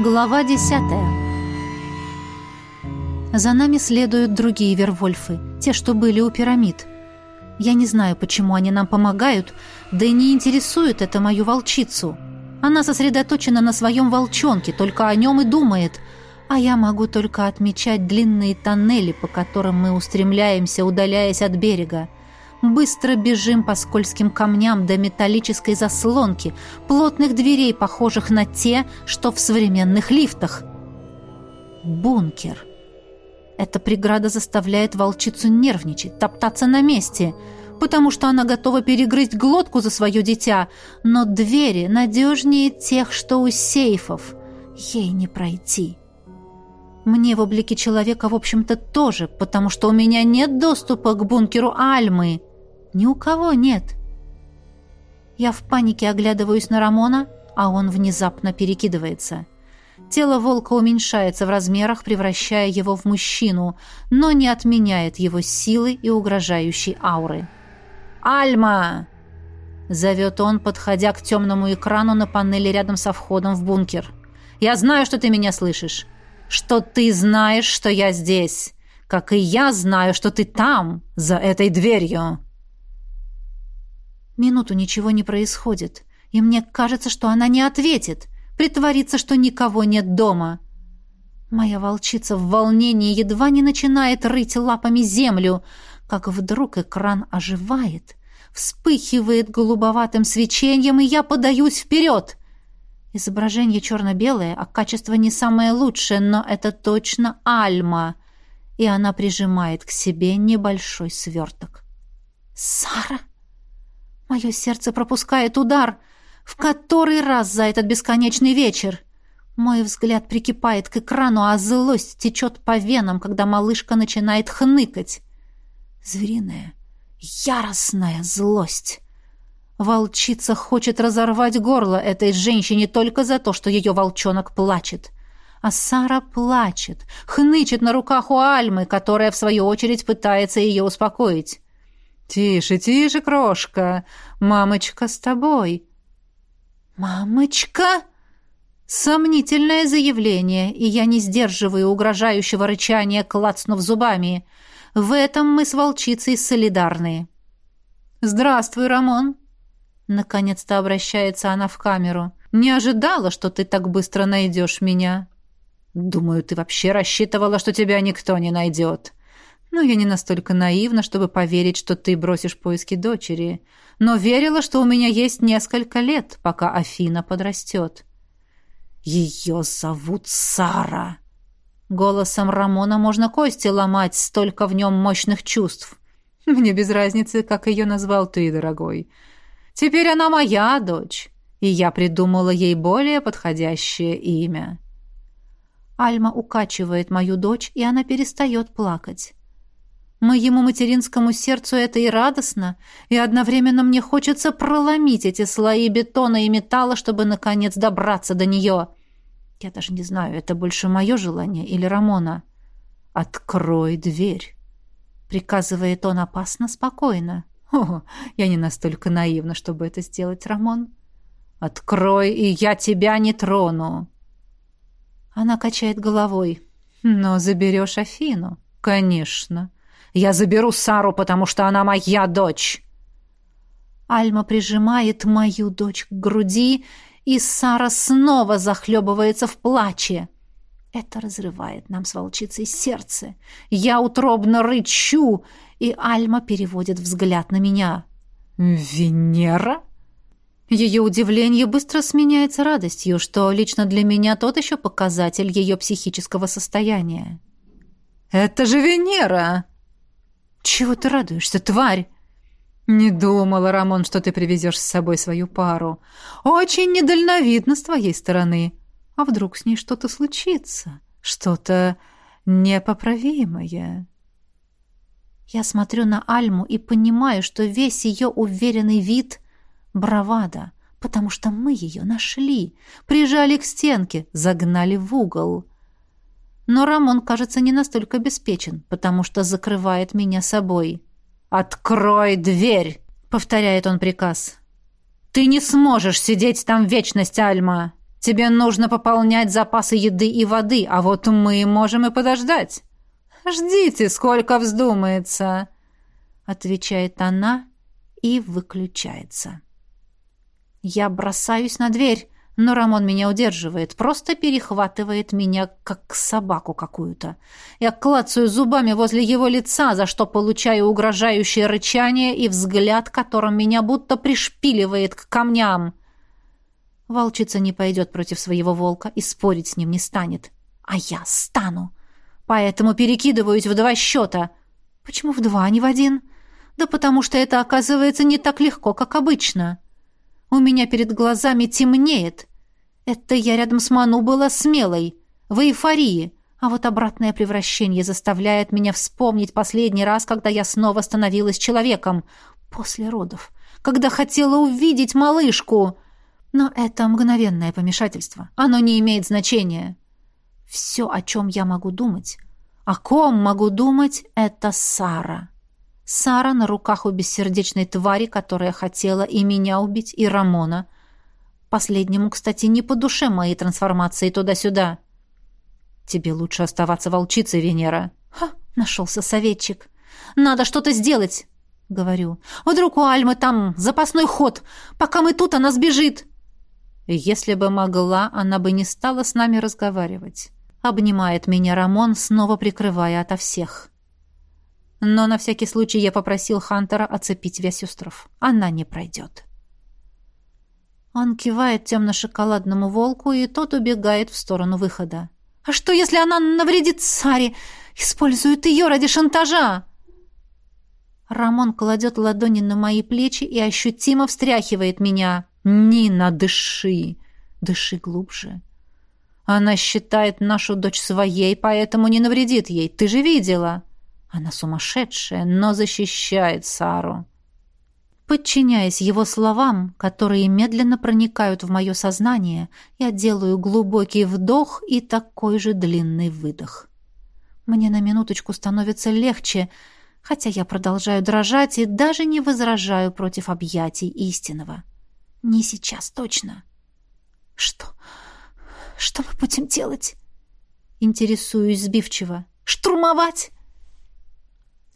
Глава десятая. За нами следуют другие вервольфы, те, что были у пирамид. Я не знаю, почему они нам помогают, да и не интересует это мою волчицу. Она сосредоточена на своем волчонке, только о нем и думает, а я могу только отмечать длинные тоннели, по которым мы устремляемся, удаляясь от берега. Быстро бежим по скользким камням до металлической заслонки, плотных дверей, похожих на те, что в современных лифтах. Бункер. Эта преграда заставляет волчицу нервничать, топтаться на месте, потому что она готова перегрызть глотку за свое дитя, но двери надежнее тех, что у сейфов. Ей не пройти. Мне в облике человека, в общем-то, тоже, потому что у меня нет доступа к бункеру Альмы. Ни у кого нет. Я в панике оглядываюсь на Рамона, а он внезапно перекидывается. Тело волка уменьшается в размерах, превращая его в мужчину, но не отменяет его силы и угрожающей ауры. «Альма!» — зовет он, подходя к темному экрану на панели рядом со входом в бункер. «Я знаю, что ты меня слышишь. Что ты знаешь, что я здесь. Как и я знаю, что ты там, за этой дверью». Минуту ничего не происходит, и мне кажется, что она не ответит, притворится, что никого нет дома. Моя волчица в волнении едва не начинает рыть лапами землю, как вдруг экран оживает, вспыхивает голубоватым свечением, и я подаюсь вперед. Изображение черно-белое, а качество не самое лучшее, но это точно Альма, и она прижимает к себе небольшой сверток. «Сара!» Мое сердце пропускает удар, в который раз за этот бесконечный вечер. Мой взгляд прикипает к экрану, а злость течет по венам, когда малышка начинает хныкать. Звериная, яростная злость. Волчица хочет разорвать горло этой женщине только за то, что ее волчонок плачет. А Сара плачет, хнычет на руках у Альмы, которая, в свою очередь, пытается ее успокоить. «Тише, тише, крошка! Мамочка с тобой!» «Мамочка?» Сомнительное заявление, и я не сдерживаю угрожающего рычания, клацнув зубами. В этом мы с волчицей солидарны. «Здравствуй, Рамон!» Наконец-то обращается она в камеру. «Не ожидала, что ты так быстро найдешь меня». «Думаю, ты вообще рассчитывала, что тебя никто не найдет». Но я не настолько наивна, чтобы поверить, что ты бросишь поиски дочери, но верила, что у меня есть несколько лет, пока Афина подрастет. Ее зовут Сара. Голосом Рамона можно кости ломать, столько в нем мощных чувств. Мне без разницы, как ее назвал ты, дорогой. Теперь она моя дочь, и я придумала ей более подходящее имя. Альма укачивает мою дочь, и она перестает плакать. Моему материнскому сердцу это и радостно, и одновременно мне хочется проломить эти слои бетона и металла, чтобы, наконец, добраться до нее. Я даже не знаю, это больше мое желание или Рамона. «Открой дверь», — приказывает он опасно спокойно. «О, я не настолько наивна, чтобы это сделать, Рамон». «Открой, и я тебя не трону». Она качает головой. «Но заберешь Афину?» «Конечно». Я заберу Сару, потому что она моя дочь!» Альма прижимает мою дочь к груди, и Сара снова захлебывается в плаче. Это разрывает нам с волчицей сердце. Я утробно рычу, и Альма переводит взгляд на меня. «Венера?» Ее удивление быстро сменяется радостью, что лично для меня тот еще показатель ее психического состояния. «Это же Венера!» «Чего ты радуешься, тварь?» «Не думала, Рамон, что ты привезешь с собой свою пару. Очень недальновидно с твоей стороны. А вдруг с ней что-то случится? Что-то непоправимое?» Я смотрю на Альму и понимаю, что весь ее уверенный вид — бравада, потому что мы ее нашли, прижали к стенке, загнали в угол. Но Рамон, кажется, не настолько обеспечен, потому что закрывает меня собой. «Открой дверь!» — повторяет он приказ. «Ты не сможешь сидеть там вечность, Альма! Тебе нужно пополнять запасы еды и воды, а вот мы можем и подождать. Ждите, сколько вздумается, отвечает она и выключается. Я бросаюсь на дверь, но Рамон меня удерживает, просто перехватывает меня, как собаку какую-то. Я клацаю зубами возле его лица, за что получаю угрожающее рычание и взгляд, которым меня будто пришпиливает к камням. Волчица не пойдет против своего волка и спорить с ним не станет. А я стану. Поэтому перекидываюсь в два счета. Почему в два, а не в один? Да потому что это оказывается не так легко, как обычно. У меня перед глазами темнеет. Это я рядом с Ману была смелой, в эйфории. А вот обратное превращение заставляет меня вспомнить последний раз, когда я снова становилась человеком. После родов. Когда хотела увидеть малышку. Но это мгновенное помешательство. Оно не имеет значения. Все, о чем я могу думать, о ком могу думать, это Сара. Сара на руках у бессердечной твари, которая хотела и меня убить, и Рамона. Последнему, кстати, не по душе моей трансформации туда-сюда. Тебе лучше оставаться волчицей, Венера. Ха, нашелся советчик. Надо что-то сделать, говорю. Вдруг у Альмы там запасной ход. Пока мы тут, она сбежит. Если бы могла, она бы не стала с нами разговаривать. Обнимает меня Рамон, снова прикрывая ото всех. Но на всякий случай я попросил Хантера оцепить весь остров. Она не пройдет. Он кивает темно-шоколадному волку, и тот убегает в сторону выхода. «А что, если она навредит Саре? Использует ее ради шантажа?» Рамон кладет ладони на мои плечи и ощутимо встряхивает меня. «Нина, дыши! Дыши глубже!» Она считает нашу дочь своей, поэтому не навредит ей. Ты же видела. Она сумасшедшая, но защищает Сару. Подчиняясь его словам, которые медленно проникают в мое сознание, я делаю глубокий вдох и такой же длинный выдох. Мне на минуточку становится легче, хотя я продолжаю дрожать и даже не возражаю против объятий истинного. Не сейчас точно. Что? Что мы будем делать? Интересуюсь сбивчиво. Штурмовать?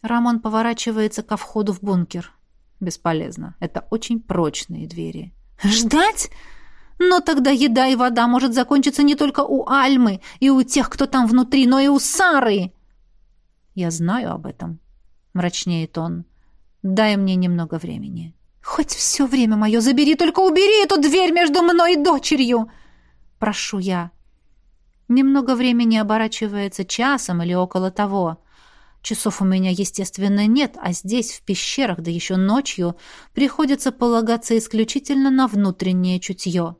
Рамон поворачивается ко входу в бункер. Бесполезно. Это очень прочные двери. Ждать? Но тогда еда и вода может закончиться не только у Альмы и у тех, кто там внутри, но и у Сары. Я знаю об этом, мрачнеет он. Дай мне немного времени. Хоть все время мое забери, только убери эту дверь между мной и дочерью. Прошу я. Немного времени оборачивается часом или около того. Часов у меня, естественно, нет, а здесь, в пещерах, да еще ночью, приходится полагаться исключительно на внутреннее чутье.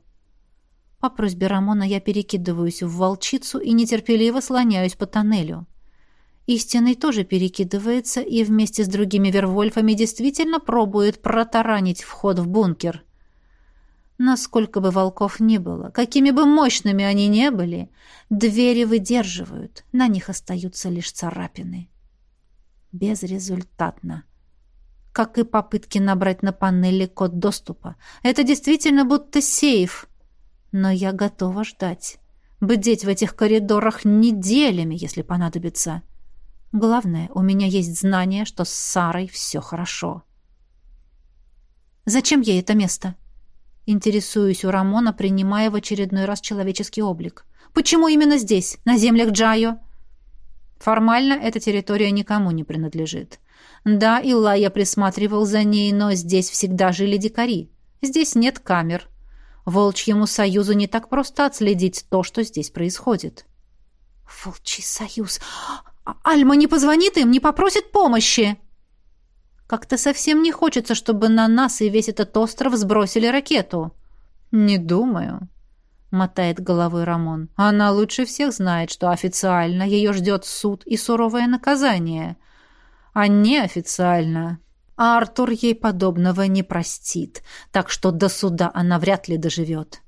По просьбе Рамона я перекидываюсь в волчицу и нетерпеливо слоняюсь по тоннелю. Истинный тоже перекидывается и вместе с другими вервольфами действительно пробует протаранить вход в бункер. Насколько бы волков ни было, какими бы мощными они не были, двери выдерживают, на них остаются лишь царапины. Безрезультатно. Как и попытки набрать на панели код доступа. Это действительно будто сейф. Но я готова ждать. Бдеть в этих коридорах неделями, если понадобится. — Главное, у меня есть знание, что с Сарой все хорошо. Зачем ей это место? Интересуюсь у Рамона, принимая в очередной раз человеческий облик. Почему именно здесь, на землях Джайо? Формально эта территория никому не принадлежит. Да, Илая присматривал за ней, но здесь всегда жили дикари. Здесь нет камер. Волчьему союзу не так просто отследить то, что здесь происходит. Волчий союз. А Альма не позвонит им, не попросит помощи. Как-то совсем не хочется, чтобы на нас и весь этот остров сбросили ракету. Не думаю, мотает головой Рамон. Она лучше всех знает, что официально ее ждет суд и суровое наказание. А неофициально Артур ей подобного не простит, так что до суда она вряд ли доживет.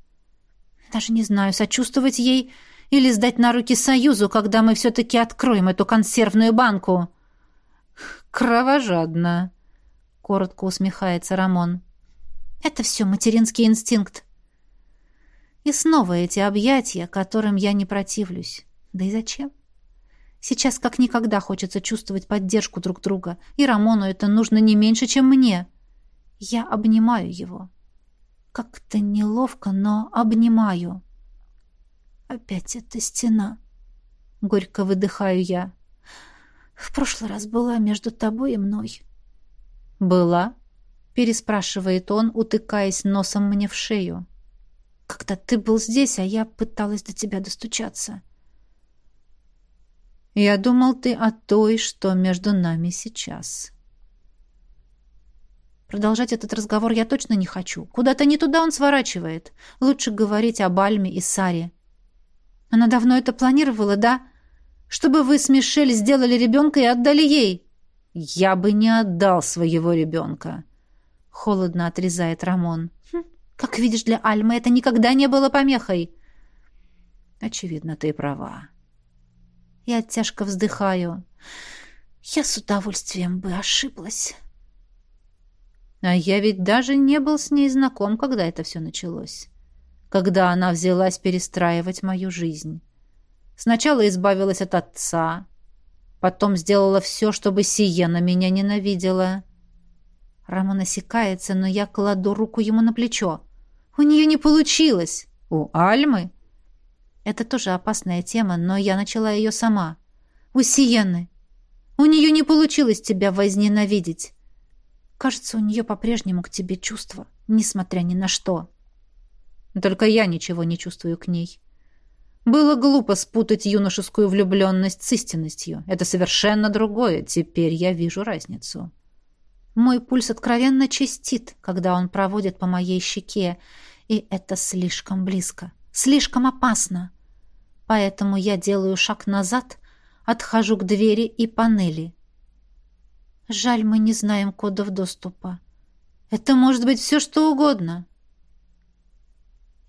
Даже не знаю, сочувствовать ей или сдать на руки Союзу, когда мы все-таки откроем эту консервную банку?» «Кровожадно», — коротко усмехается Рамон. «Это все материнский инстинкт». И снова эти объятия, которым я не противлюсь. Да и зачем? Сейчас как никогда хочется чувствовать поддержку друг друга, и Рамону это нужно не меньше, чем мне. Я обнимаю его. Как-то неловко, но обнимаю. Опять эта стена. Горько выдыхаю я. В прошлый раз была между тобой и мной. Была? Переспрашивает он, утыкаясь носом мне в шею. Когда ты был здесь, а я пыталась до тебя достучаться. Я думал, ты о той, что между нами сейчас. Продолжать этот разговор я точно не хочу. Куда-то не туда он сворачивает. Лучше говорить об Альме и Саре. Она давно это планировала, да? Чтобы вы с Мишель сделали ребенка и отдали ей. Я бы не отдал своего ребенка. Холодно отрезает Рамон. Хм, как видишь, для Альмы это никогда не было помехой. Очевидно, ты права. Я тяжко вздыхаю. Я с удовольствием бы ошиблась. А я ведь даже не был с ней знаком, когда это все началось. Когда она взялась перестраивать мою жизнь. Сначала избавилась от отца, потом сделала все, чтобы Сиена меня ненавидела. Рамон осекается, но я кладу руку ему на плечо. У нее не получилось. У Альмы это тоже опасная тема, но я начала ее сама. У Сиены. У нее не получилось тебя возненавидеть. Кажется, у нее по-прежнему к тебе чувства, несмотря ни на что. Только я ничего не чувствую к ней. Было глупо спутать юношескую влюбленность с истинностью. Это совершенно другое. Теперь я вижу разницу. Мой пульс откровенно чистит, когда он проводит по моей щеке, и это слишком близко, слишком опасно. Поэтому я делаю шаг назад, отхожу к двери и панели. Жаль, мы не знаем кодов доступа. Это может быть все, что угодно.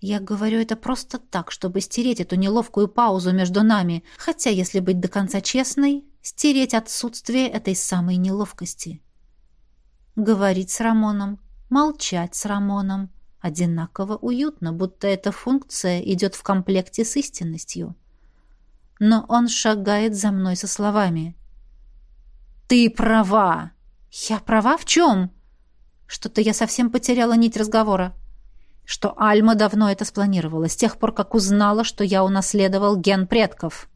Я говорю это просто так, чтобы стереть эту неловкую паузу между нами, хотя, если быть до конца честной, стереть отсутствие этой самой неловкости. Говорить с Рамоном, молчать с Рамоном — Одинаково уютно, будто эта функция идет в комплекте с истинностью. Но он шагает за мной со словами. «Ты права!» «Я права в чем?» Что-то я совсем потеряла нить разговора. Что Альма давно это спланировала, с тех пор, как узнала, что я унаследовал ген предков.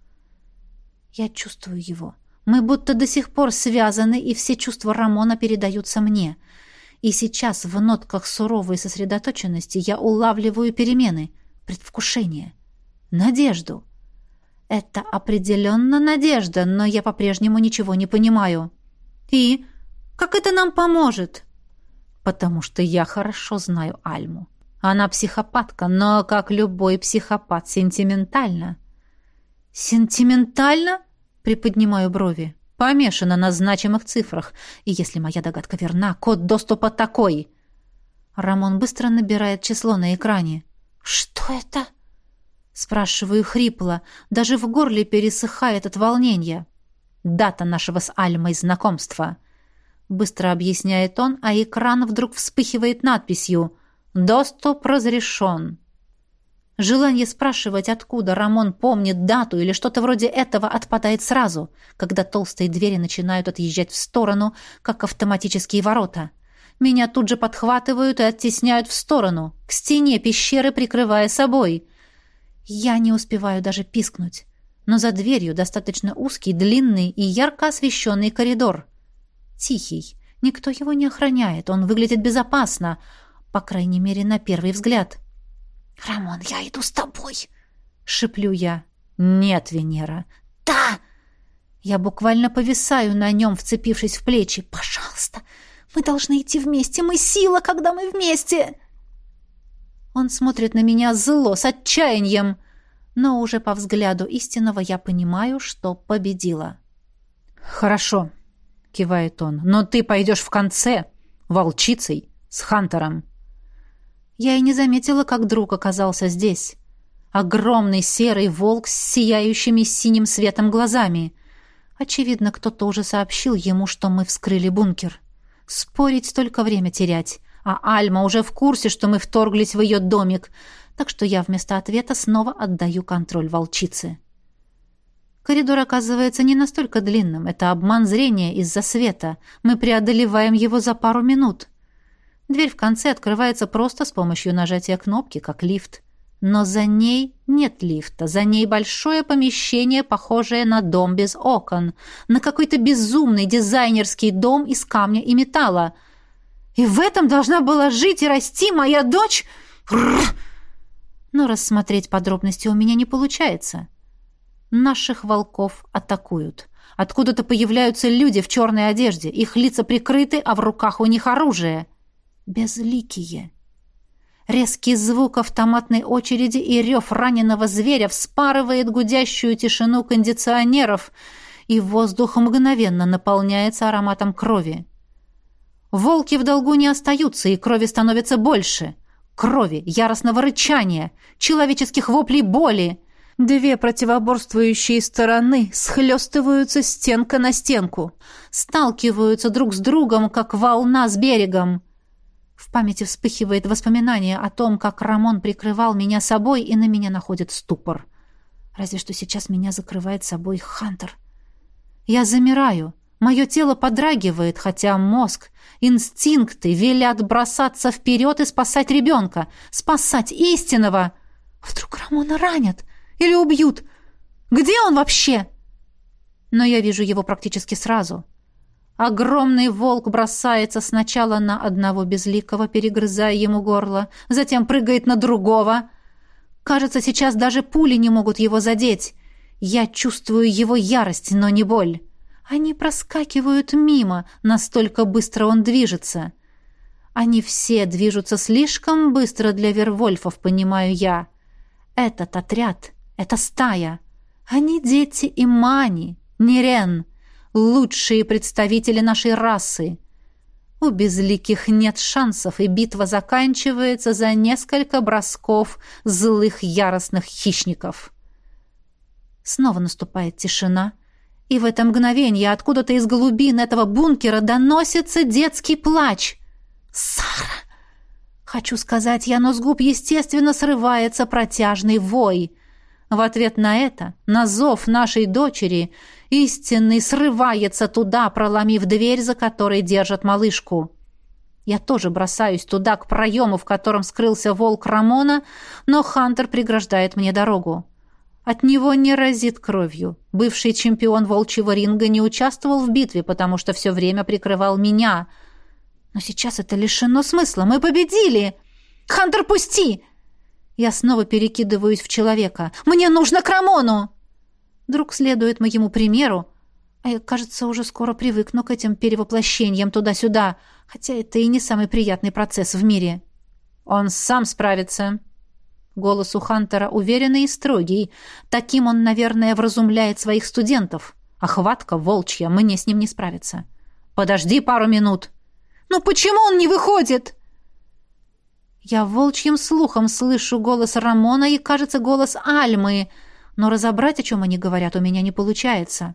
Я чувствую его. Мы будто до сих пор связаны, и все чувства Рамона передаются мне — и сейчас в нотках суровой сосредоточенности я улавливаю перемены, предвкушение, надежду. Это определенно надежда, но я по-прежнему ничего не понимаю. И как это нам поможет? Потому что я хорошо знаю Альму. Она психопатка, но, как любой психопат, сентиментальна. «Сентиментально?» — приподнимаю брови помешана на значимых цифрах. И если моя догадка верна, код доступа такой. Рамон быстро набирает число на экране. «Что это?» Спрашиваю хрипло. Даже в горле пересыхает от волнения. «Дата нашего с Альмой знакомства», — быстро объясняет он, а экран вдруг вспыхивает надписью «Доступ разрешен». Желание спрашивать, откуда Рамон помнит дату или что-то вроде этого, отпадает сразу, когда толстые двери начинают отъезжать в сторону, как автоматические ворота. Меня тут же подхватывают и оттесняют в сторону, к стене пещеры, прикрывая собой. Я не успеваю даже пискнуть. Но за дверью достаточно узкий, длинный и ярко освещенный коридор. Тихий. Никто его не охраняет. Он выглядит безопасно, по крайней мере, на первый взгляд. — «Рамон, я иду с тобой!» — шиплю я. «Нет, Венера!» «Да!» Я буквально повисаю на нем, вцепившись в плечи. «Пожалуйста! Мы должны идти вместе! Мы сила, когда мы вместе!» Он смотрит на меня зло, с отчаянием, но уже по взгляду истинного я понимаю, что победила. «Хорошо», — кивает он, — «но ты пойдешь в конце, волчицей, с Хантером». Я и не заметила, как друг оказался здесь. Огромный серый волк с сияющими синим светом глазами. Очевидно, кто-то уже сообщил ему, что мы вскрыли бункер. Спорить только время терять. А Альма уже в курсе, что мы вторглись в ее домик. так что я вместо ответа снова отдаю контроль волчице. Коридор оказывается не настолько длинным. Это обман зрения из-за света. Мы преодолеваем его за пару минут. Дверь в конце открывается просто с помощью нажатия кнопки, как лифт. Но за ней нет лифта. За ней большое помещение, похожее на дом без окон. На какой-то безумный дизайнерский дом из камня и металла. И в этом должна была жить и расти моя дочь... Но рассмотреть подробности у меня не получается. Наших волков атакуют. Откуда-то появляются люди в черной одежде. Их лица прикрыты, а в руках у них оружие. Безликие. Резкий звук автоматной очереди и рев раненого зверя вспарывает гудящую тишину кондиционеров, и воздух мгновенно наполняется ароматом крови. Волки в долгу не остаются, и крови становится больше крови, яростного рычания, человеческих воплей боли. Две противоборствующие стороны схлестываются стенка на стенку, сталкиваются друг с другом, как волна с берегом. В памяти вспыхивает воспоминание о том, как Рамон прикрывал меня собой, и на меня находит ступор. Разве что сейчас меня закрывает собой Хантер. Я замираю, Мое тело подрагивает, хотя мозг, инстинкты велят бросаться вперед и спасать ребенка, спасать истинного. Вдруг Рамона ранят или убьют? Где он вообще? Но я вижу его практически сразу. Огромный волк бросается сначала на одного безликого, перегрызая ему горло, затем прыгает на другого. Кажется, сейчас даже пули не могут его задеть. Я чувствую его ярость, но не боль. Они проскакивают мимо, настолько быстро он движется. Они все движутся слишком быстро для Вервольфов, понимаю я. Этот отряд, эта стая. Они дети Имани, Нерен, лучшие представители нашей расы. У безликих нет шансов, и битва заканчивается за несколько бросков злых яростных хищников. Снова наступает тишина — и в это мгновение откуда-то из глубин этого бункера доносится детский плач. «Сара!» Хочу сказать я, но с губ, естественно, срывается протяжный вой. В ответ на это, на зов нашей дочери, истинный срывается туда, проломив дверь, за которой держат малышку. Я тоже бросаюсь туда, к проему, в котором скрылся волк Рамона, но Хантер преграждает мне дорогу. От него не разит кровью. Бывший чемпион волчьего ринга не участвовал в битве, потому что все время прикрывал меня. Но сейчас это лишено смысла. Мы победили! Хантер, пусти! Я снова перекидываюсь в человека. Мне нужно к Рамону! Друг следует моему примеру, а я, кажется, уже скоро привыкну к этим перевоплощениям туда-сюда, хотя это и не самый приятный процесс в мире. Он сам справится, Голос у Хантера уверенный и строгий. Таким он, наверное, вразумляет своих студентов. Охватка волчья, мне с ним не справиться. Подожди пару минут. Но почему он не выходит? Я волчьим слухом слышу голос Рамона и, кажется, голос Альмы, но разобрать, о чем они говорят, у меня не получается.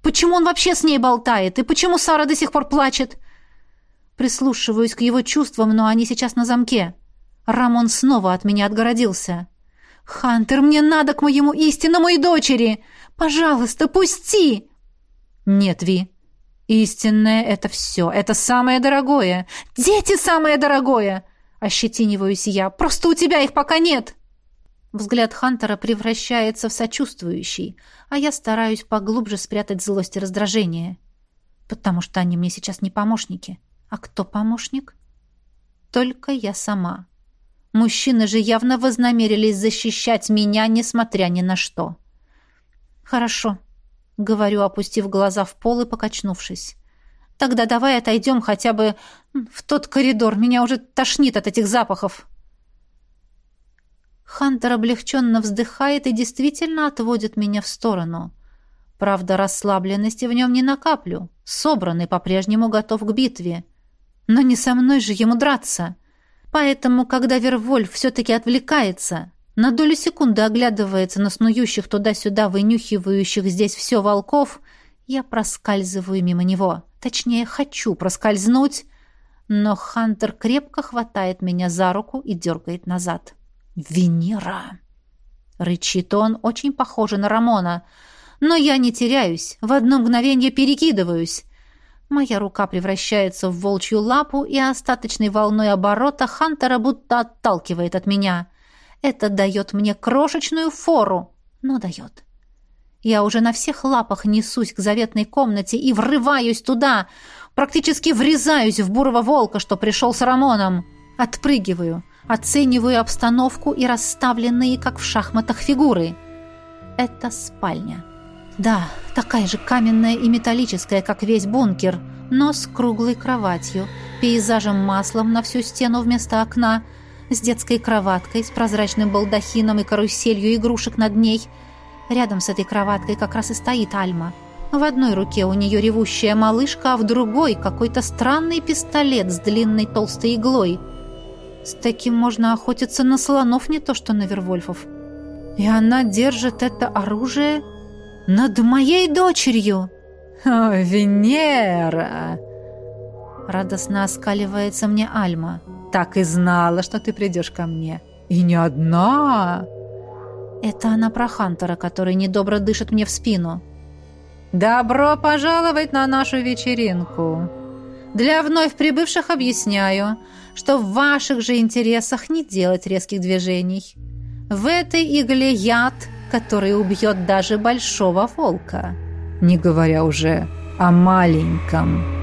Почему он вообще с ней болтает? И почему Сара до сих пор плачет? Прислушиваюсь к его чувствам, но они сейчас на замке. Рамон снова от меня отгородился. «Хантер, мне надо к моему истинному и дочери! Пожалуйста, пусти!» «Нет, Ви. Истинное — это все. Это самое дорогое. Дети — самое дорогое!» Ощетиниваюсь я. «Просто у тебя их пока нет!» Взгляд Хантера превращается в сочувствующий, а я стараюсь поглубже спрятать злость и раздражение. Потому что они мне сейчас не помощники. А кто помощник? Только я сама. Мужчины же явно вознамерились защищать меня, несмотря ни на что. «Хорошо», — говорю, опустив глаза в пол и покачнувшись. «Тогда давай отойдем хотя бы в тот коридор. Меня уже тошнит от этих запахов». Хантер облегченно вздыхает и действительно отводит меня в сторону. Правда, расслабленности в нем не накаплю. Собранный по-прежнему готов к битве. Но не со мной же ему драться. Поэтому, когда Вервольф все-таки отвлекается, на долю секунды оглядывается на снующих туда-сюда, вынюхивающих здесь все волков, я проскальзываю мимо него. Точнее, хочу проскользнуть, но Хантер крепко хватает меня за руку и дергает назад. «Венера!» Рычит он, очень похоже на Рамона. Но я не теряюсь, в одно мгновение перекидываюсь. Моя рука превращается в волчью лапу, и остаточной волной оборота Хантера будто отталкивает от меня. Это дает мне крошечную фору, но дает. Я уже на всех лапах несусь к заветной комнате и врываюсь туда, практически врезаюсь в бурого волка, что пришел с Рамоном. Отпрыгиваю, оцениваю обстановку и расставленные, как в шахматах, фигуры. Это спальня. Да, такая же каменная и металлическая, как весь бункер, но с круглой кроватью, пейзажем маслом на всю стену вместо окна, с детской кроваткой, с прозрачным балдахином и каруселью игрушек над ней. Рядом с этой кроваткой как раз и стоит Альма. В одной руке у нее ревущая малышка, а в другой какой-то странный пистолет с длинной толстой иглой. С таким можно охотиться на слонов, не то что на вервольфов. И она держит это оружие над моей дочерью. «О, Венера!» Радостно оскаливается мне Альма. «Так и знала, что ты придешь ко мне. И не одна!» Это она про Хантера, который недобро дышит мне в спину. «Добро пожаловать на нашу вечеринку!» Для вновь прибывших объясняю, что в ваших же интересах не делать резких движений. В этой игле яд, который убьет даже большого волка, не говоря уже о маленьком.